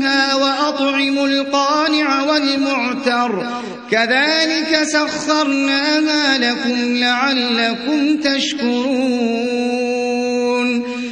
منها وأطعموا القانع والمعتر. كذلك سخرناها لكم لعلكم تشكرون.